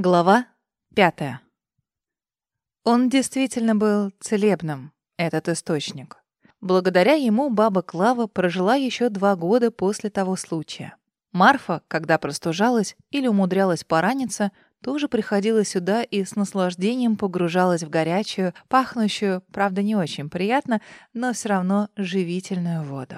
Глава пятая. Он действительно был целебным, этот источник. Благодаря ему баба Клава прожила еще два года после того случая. Марфа, когда простужалась или умудрялась пораниться, тоже приходила сюда и с наслаждением погружалась в горячую, пахнущую, правда не очень приятно, но все равно живительную воду.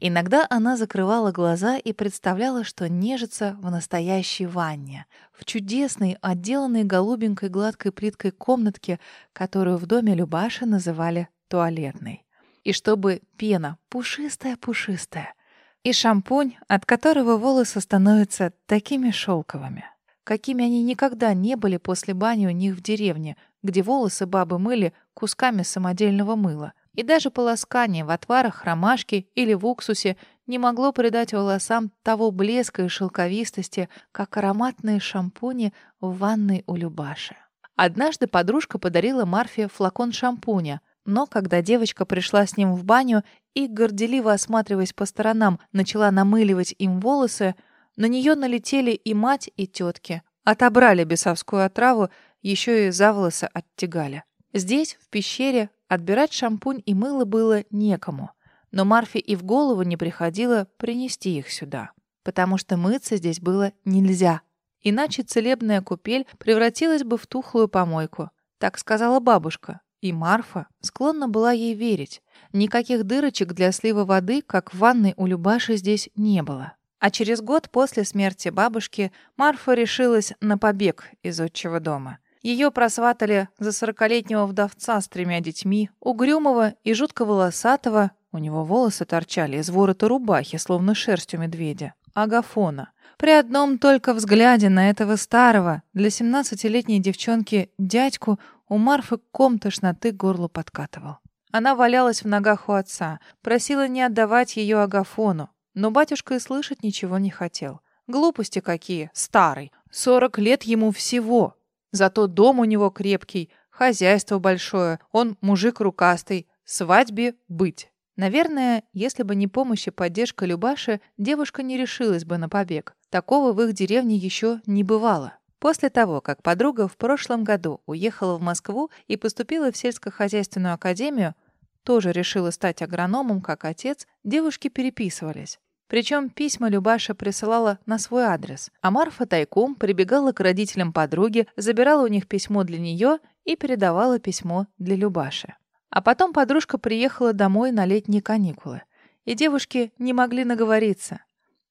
Иногда она закрывала глаза и представляла, что нежится в настоящей ванне, в чудесной, отделанной голубенькой гладкой плиткой комнатке, которую в доме Любаши называли туалетной. И чтобы пена пушистая-пушистая, и шампунь, от которого волосы становятся такими шелковыми, какими они никогда не были после бани у них в деревне, где волосы бабы мыли кусками самодельного мыла — и даже полоскание в отварах ромашки или в уксусе не могло придать волосам того блеска и шелковистости, как ароматные шампуни в ванной у Любаши. Однажды подружка подарила Марфе флакон шампуня, но когда девочка пришла с ним в баню и, горделиво осматриваясь по сторонам, начала намыливать им волосы, на нее налетели и мать, и тетки. Отобрали бесовскую отраву, еще и за волосы оттягали. Здесь, в пещере, Отбирать шампунь и мыло было некому, но Марфе и в голову не приходило принести их сюда, потому что мыться здесь было нельзя. Иначе целебная купель превратилась бы в тухлую помойку. Так сказала бабушка, и Марфа склонна была ей верить. Никаких дырочек для слива воды, как в ванной у Любаши, здесь не было. А через год после смерти бабушки Марфа решилась на побег из отчего дома. Ее просватали за сорокалетнего вдовца с тремя детьми, угрюмого и жутко волосатого, у него волосы торчали из ворота рубахи, словно шерсть у медведя, агафона. При одном только взгляде на этого старого, для семнадцатилетней девчонки, дядьку, у Марфы ком тошноты горло подкатывал. Она валялась в ногах у отца, просила не отдавать ее Агафону, но батюшка и слышать ничего не хотел. Глупости какие, старый, сорок лет ему всего, Зато дом у него крепкий, хозяйство большое, он мужик рукастый, свадьбе быть. Наверное, если бы не помощь и поддержка Любаши, девушка не решилась бы на побег. Такого в их деревне еще не бывало. После того, как подруга в прошлом году уехала в Москву и поступила в сельскохозяйственную академию, тоже решила стать агрономом, как отец, девушки переписывались. Причем письма Любаша присылала на свой адрес, а Марфа тайком прибегала к родителям подруги, забирала у них письмо для нее и передавала письмо для Любаши. А потом подружка приехала домой на летние каникулы, и девушки не могли наговориться.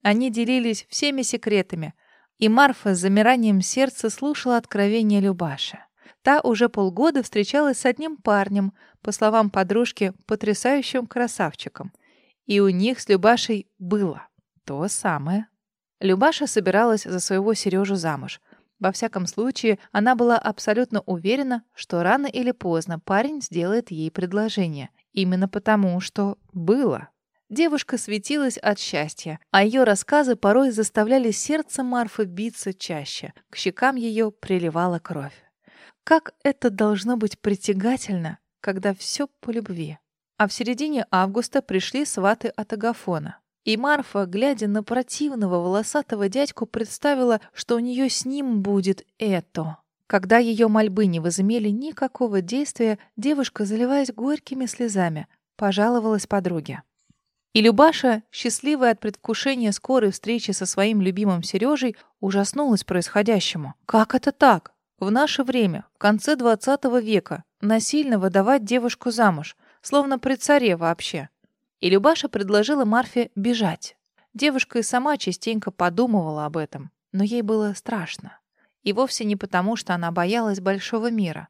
Они делились всеми секретами, и Марфа с замиранием сердца слушала откровения Любаши. Та уже полгода встречалась с одним парнем, по словам подружки, потрясающим красавчиком — и у них с Любашей было то самое. Любаша собиралась за своего Сережу замуж. Во всяком случае, она была абсолютно уверена, что рано или поздно парень сделает ей предложение. Именно потому, что было. Девушка светилась от счастья, а ее рассказы порой заставляли сердце Марфы биться чаще. К щекам ее приливала кровь. Как это должно быть притягательно, когда все по любви. А в середине августа пришли сваты от Агафона. И Марфа, глядя на противного волосатого дядьку, представила, что у нее с ним будет это. Когда ее мольбы не возымели никакого действия, девушка, заливаясь горькими слезами, пожаловалась подруге. И Любаша, счастливая от предвкушения скорой встречи со своим любимым Сережей, ужаснулась происходящему. Как это так? В наше время, в конце 20 века, насильно выдавать девушку замуж словно при царе вообще. И Любаша предложила Марфе бежать. Девушка и сама частенько подумывала об этом, но ей было страшно. И вовсе не потому, что она боялась большого мира.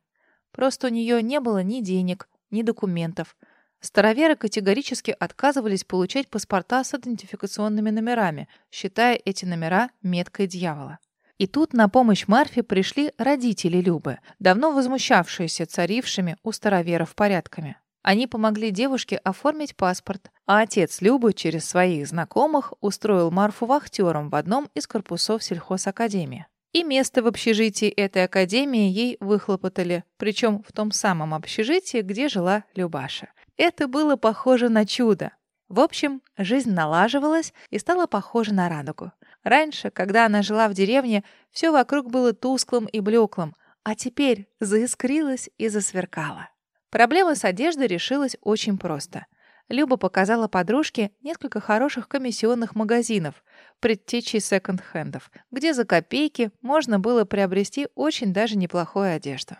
Просто у нее не было ни денег, ни документов. Староверы категорически отказывались получать паспорта с идентификационными номерами, считая эти номера меткой дьявола. И тут на помощь Марфе пришли родители Любы, давно возмущавшиеся царившими у староверов порядками. Они помогли девушке оформить паспорт, а отец Любы через своих знакомых устроил Марфу вахтером в одном из корпусов сельхозакадемии. И место в общежитии этой академии ей выхлопотали, причем в том самом общежитии, где жила Любаша. Это было похоже на чудо. В общем, жизнь налаживалась и стала похожа на радугу. Раньше, когда она жила в деревне, все вокруг было тусклым и блеклым, а теперь заискрилось и засверкало. Проблема с одеждой решилась очень просто. Люба показала подружке несколько хороших комиссионных магазинов, предтечей секонд-хендов, где за копейки можно было приобрести очень даже неплохую одежду.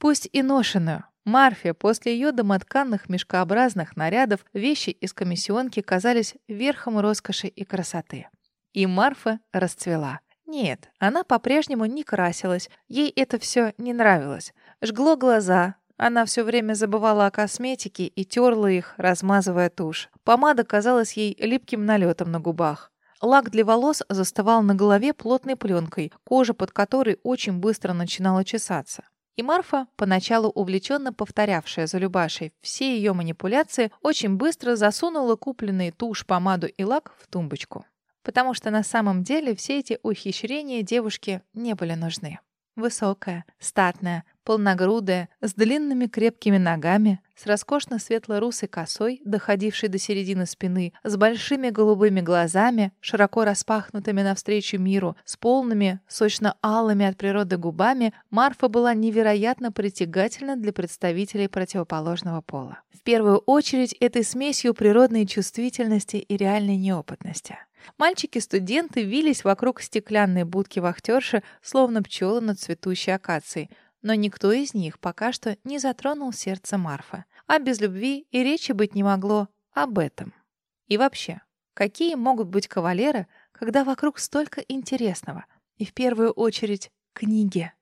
Пусть и ношеную. Марфе после ее домотканных мешкообразных нарядов вещи из комиссионки казались верхом роскоши и красоты. И Марфа расцвела. Нет, она по-прежнему не красилась, ей это все не нравилось. Жгло глаза, она все время забывала о косметике и терла их, размазывая тушь. Помада казалась ей липким налетом на губах. Лак для волос застывал на голове плотной пленкой, кожа под которой очень быстро начинала чесаться. И Марфа, поначалу увлеченно повторявшая за Любашей все ее манипуляции, очень быстро засунула купленные тушь, помаду и лак в тумбочку. Потому что на самом деле все эти ухищрения девушке не были нужны. Высокая, статная, полногрудая, с длинными крепкими ногами, с роскошно светло-русой косой, доходившей до середины спины, с большими голубыми глазами, широко распахнутыми навстречу миру, с полными, сочно-алыми от природы губами, Марфа была невероятно притягательна для представителей противоположного пола. В первую очередь этой смесью природной чувствительности и реальной неопытности. Мальчики-студенты вились вокруг стеклянной будки вахтерши, словно пчелы над цветущей акацией, но никто из них пока что не затронул сердце Марфы. А без любви и речи быть не могло об этом. И вообще, какие могут быть кавалеры, когда вокруг столько интересного? И в первую очередь книги.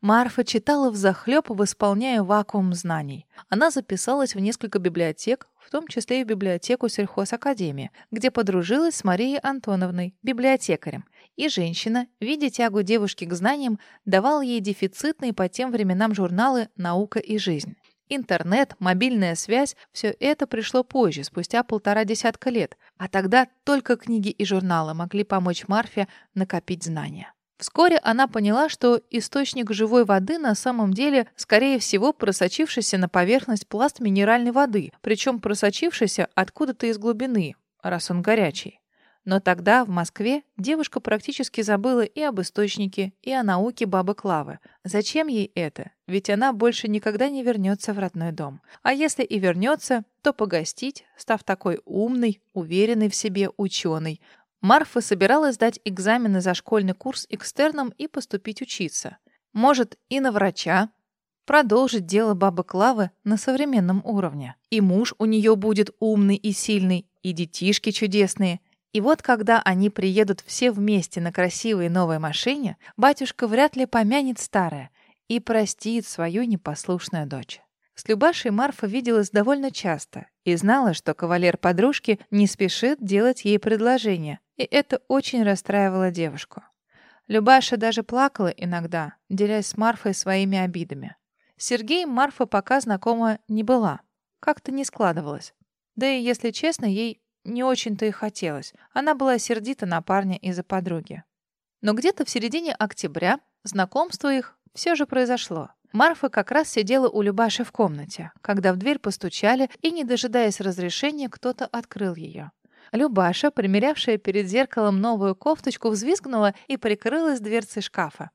Марфа читала взахлеб, восполняя вакуум знаний. Она записалась в несколько библиотек, в том числе и в библиотеку сельхозакадемии, где подружилась с Марией Антоновной, библиотекарем. И женщина, видя тягу девушки к знаниям, давала ей дефицитные по тем временам журналы «Наука и жизнь». Интернет, мобильная связь — все это пришло позже, спустя полтора десятка лет, а тогда только книги и журналы могли помочь Марфе накопить знания. Вскоре она поняла, что источник живой воды на самом деле, скорее всего, просочившийся на поверхность пласт минеральной воды, причем просочившийся откуда-то из глубины, раз он горячий. Но тогда, в Москве, девушка практически забыла и об источнике, и о науке бабы Клавы. Зачем ей это? Ведь она больше никогда не вернется в родной дом. А если и вернется, то погостить, став такой умной, уверенной в себе ученой, Марфа собиралась сдать экзамены за школьный курс экстерном и поступить учиться. Может, и на врача. Продолжить дело бабы Клавы на современном уровне. И муж у нее будет умный и сильный, и детишки чудесные. И вот когда они приедут все вместе на красивой новой машине, батюшка вряд ли помянет старое и простит свою непослушную дочь. С Любашей Марфа виделась довольно часто и знала, что кавалер подружки не спешит делать ей предложение, и это очень расстраивало девушку. Любаша даже плакала иногда, делясь с Марфой своими обидами. С Сергеем Марфа пока знакома не была. Как-то не складывалось. Да и, если честно, ей не очень-то и хотелось. Она была сердита на парня из-за подруги. Но где-то в середине октября знакомство их все же произошло. Марфа как раз сидела у Любаши в комнате, когда в дверь постучали, и, не дожидаясь разрешения, кто-то открыл ее. Любаша, примерявшая перед зеркалом новую кофточку, взвизгнула и прикрылась дверцей шкафа.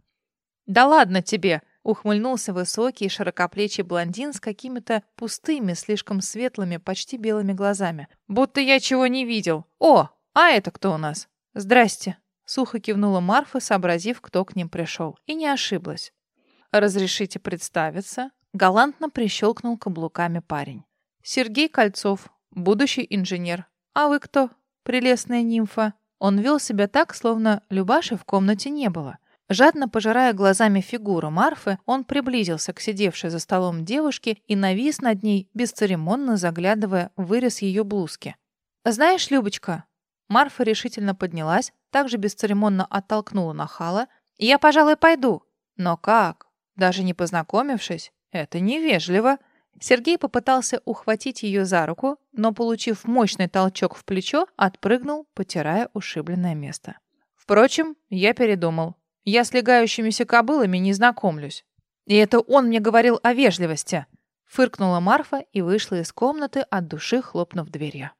«Да ладно тебе!» — ухмыльнулся высокий широкоплечий блондин с какими-то пустыми, слишком светлыми, почти белыми глазами. «Будто я чего не видел. О, а это кто у нас?» «Здрасте!» — сухо кивнула Марфа, сообразив, кто к ним пришел. И не ошиблась. «Разрешите представиться?» — галантно прищелкнул каблуками парень. «Сергей Кольцов, будущий инженер. «А вы кто, прелестная нимфа?» Он вел себя так, словно Любаши в комнате не было. Жадно пожирая глазами фигуру Марфы, он приблизился к сидевшей за столом девушке и навис над ней, бесцеремонно заглядывая в вырез ее блузки. «Знаешь, Любочка...» Марфа решительно поднялась, также бесцеремонно оттолкнула нахала. «Я, пожалуй, пойду». «Но как? Даже не познакомившись? Это невежливо». Сергей попытался ухватить ее за руку, но, получив мощный толчок в плечо, отпрыгнул, потирая ушибленное место. Впрочем, я передумал. Я с легающимися кобылами не знакомлюсь. И это он мне говорил о вежливости. Фыркнула Марфа и вышла из комнаты, от души хлопнув дверью.